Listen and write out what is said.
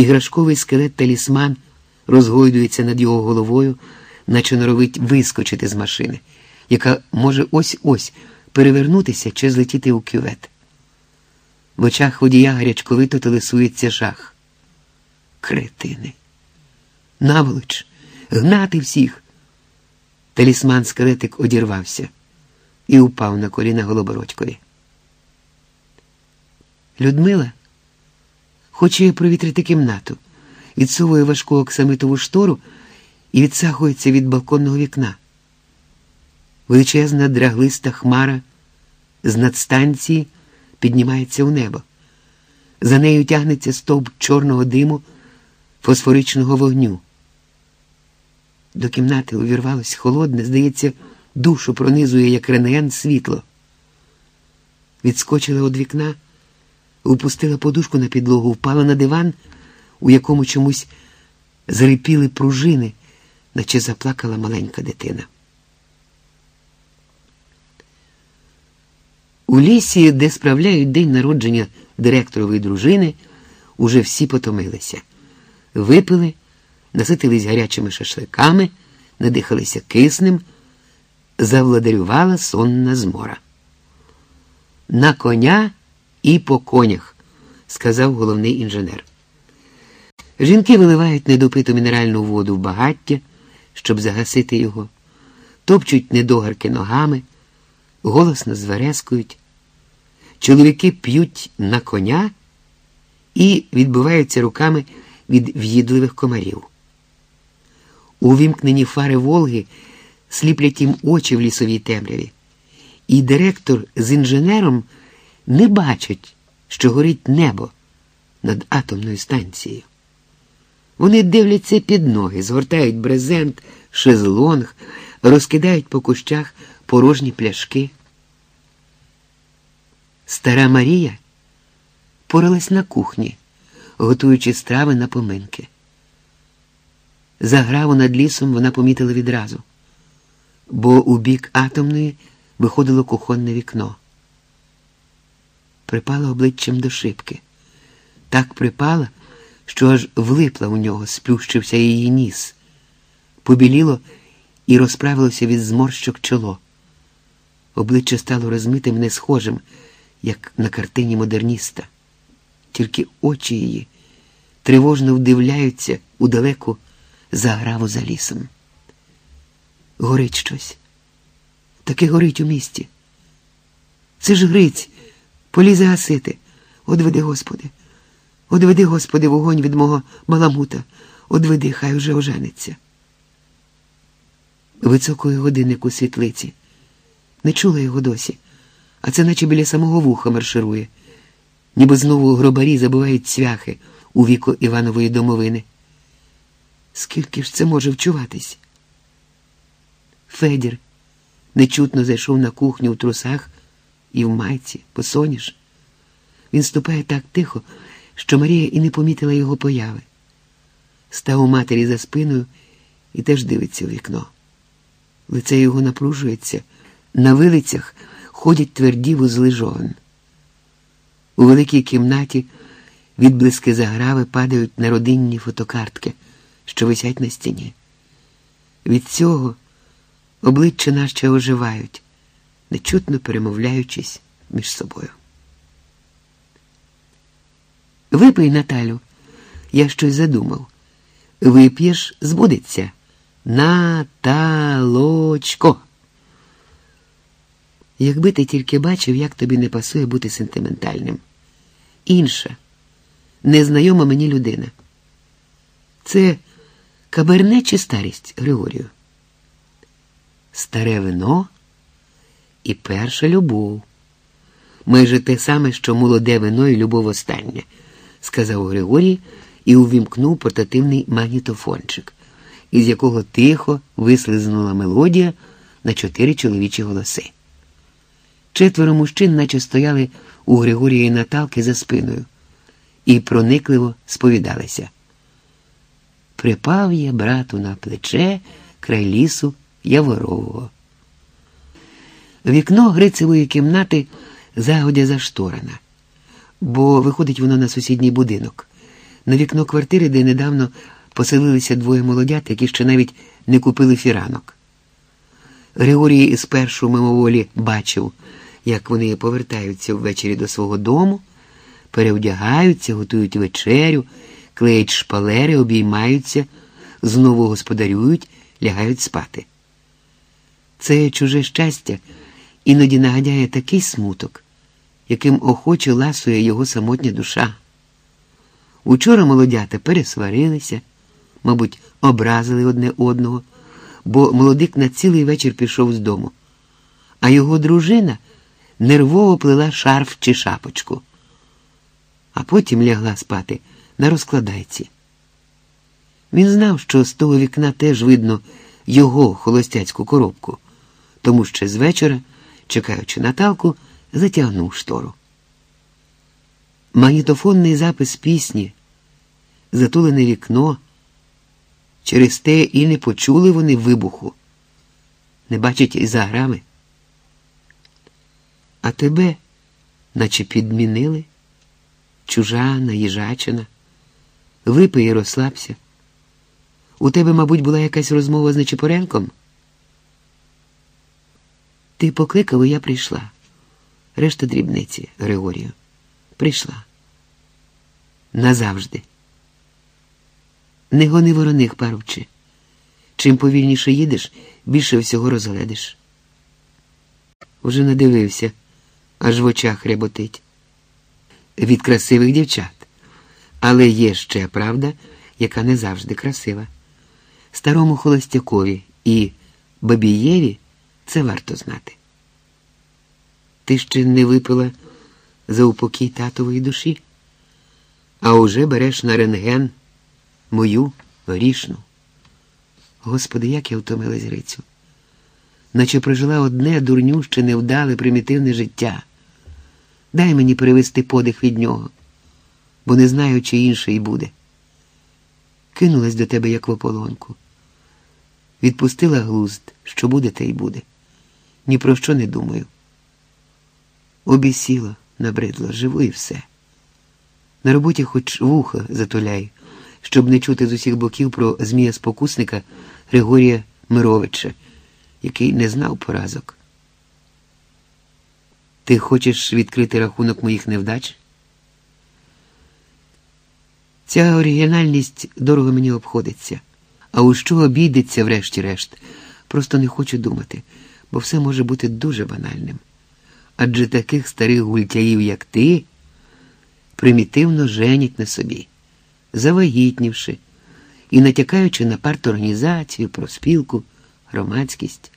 Іграшковий скелет талісман розгойдується над його головою, наче норовить вискочити з машини, яка може ось-ось перевернутися чи злетіти у кювет. В очах водія гарячковито телесується жах. Кретини. Наволоч, гнати всіх. Талісман скелетик одірвався і упав на коліна голобородькові. Людмила хоче провітрити кімнату, відсовує важку оксамитову штору і відсахується від балконного вікна. Величезна драглиста хмара з надстанції піднімається у небо. За нею тягнеться стовп чорного диму, фосфоричного вогню. До кімнати увірвалось холодне, здається, душу пронизує, як рентген, світло. Відскочила від вікна, упустила подушку на підлогу, впала на диван, у якому чомусь зарипіли пружини, наче заплакала маленька дитина. У лісі, де справляють день народження директорової дружини, уже всі потомилися. Випили, наситились гарячими шашликами, надихалися киснем, завладарювала сонна змора. На коня і по конях, сказав головний інженер. Жінки виливають недопиту мінеральну воду в багаття, щоб загасити його, топчуть недогарки ногами, голосно зверескують. Чоловіки п'ють на коня і відбиваються руками від в'їдливих комарів. У вімкнені фари Волги сліплять їм очі в лісовій темряві, і директор з інженером не бачать, що горить небо над атомною станцією. Вони дивляться під ноги, згортають брезент, шезлонг, розкидають по кущах порожні пляшки. Стара Марія поралась на кухні, готуючи страви на поминки. Заграву над лісом вона помітила відразу, бо у бік атомної виходило кухонне вікно. Припала обличчям до шибки. Так припала, що аж влипла у нього, сплющився її ніс, побіліло і розправилося від зморщок чоло. Обличчя стало розмитим, не схожим, як на картині модерніста. Тільки очі її тривожно вдивляються у далеку заграву за лісом. Горить щось. Таке горить у місті. Це ж Гриць, полізе гасити. Одведи, Господи. Одведи, Господи, вогонь від мого баламута. Одведи, хай уже ожениться. Вицокує годинник у світлиці. Не чула його досі, а це наче біля самого вуха марширує, ніби знову гробарі забувають цвяхи у віку Іванової домовини. Скільки ж це може вчуватись? Федір нечутно зайшов на кухню в трусах і в майці, посоніш. Він ступає так тихо, що Марія і не помітила його появи. Став у матері за спиною і теж дивиться у вікно. Лице його напружується, на вилицях ходять тверді вузли жовен. У великій кімнаті відблиски заграви падають на родинні фотокартки, що висять на стіні. Від цього обличчя наче оживають, нечутно перемовляючись між собою. Випий, Наталю, я щось задумав. Вип'єш, збудеться. Наталочко. Якби ти тільки бачив, як тобі не пасує бути сентиментальним. Інша, незнайома мені людина. Це каберне чи старість, Григорію? Старе вино і перша любов. Майже те саме, що молоде вино і любов остання, сказав Григорій і увімкнув портативний магнітофончик, із якого тихо вислизнула мелодія на чотири чоловічі голоси. Четверо мужчин, наче стояли у Григорія і Наталки за спиною, і проникливо сповідалися. Припав я брату на плече край лісу Яворового. Вікно Грицевої кімнати загодя зашторена, бо виходить воно на сусідній будинок на вікно квартири, де недавно поселилися двоє молодят, які ще навіть не купили фіранок. Григорій спершу мимоволі бачив, як вони повертаються ввечері до свого дому, перевдягаються, готують вечерю, клеять шпалери, обіймаються, знову господарюють, лягають спати. Це чуже щастя іноді нагадяє такий смуток, яким охоче ласує його самотня душа. Учора молодята пересварилися, мабуть, образили одне одного, бо молодик на цілий вечір пішов з дому, а його дружина нервово плела шарф чи шапочку, а потім лягла спати на розкладайці. Він знав, що з того вікна теж видно його холостяцьку коробку, тому що з вечора, чекаючи Наталку, затягнув штору. Магнітофонний запис пісні, затулене вікно. Через те і не почули вони вибуху, не бачать і за грами. А тебе, наче підмінили, чужа, наїжачена, випий і розслабся. У тебе, мабуть, була якась розмова з Нечипоренком? Ти покликав, і я прийшла. Решта дрібниці, Григорію. Прийшла. Назавжди. Не гони вороних, парубче. Чим повільніше їдеш, більше всього розгледиш. Уже надивився, аж в очах ряботить. Від красивих дівчат. Але є ще правда, яка не завжди красива. Старому холостякові і бабієві це варто знати. Ти ще не випила за упокій татової душі, а уже береш на рентген мою грішну. Господи, як я втомилась Грицю, наче прожила одне дурнюще, невдале, примітивне життя. Дай мені перевести подих від нього, бо не знаю, чи інше й буде. Кинулась до тебе, як в ополонку. Відпустила глузд, що буде, те й буде. Ні про що не думаю. Обісіла, набридло, живу і все. На роботі хоч вуха затуляй щоб не чути з усіх боків про змія спокусника Григорія Мировича, який не знав поразок. Ти хочеш відкрити рахунок моїх невдач? Ця оригінальність дорого мені обходиться, а у що обійдеться, врешті-решт, просто не хочу думати, бо все може бути дуже банальним. Адже таких старих гультяїв, як ти, примітивно женять на собі завагітнівши і натякаючи на парторганізацію, проспілку, громадськість.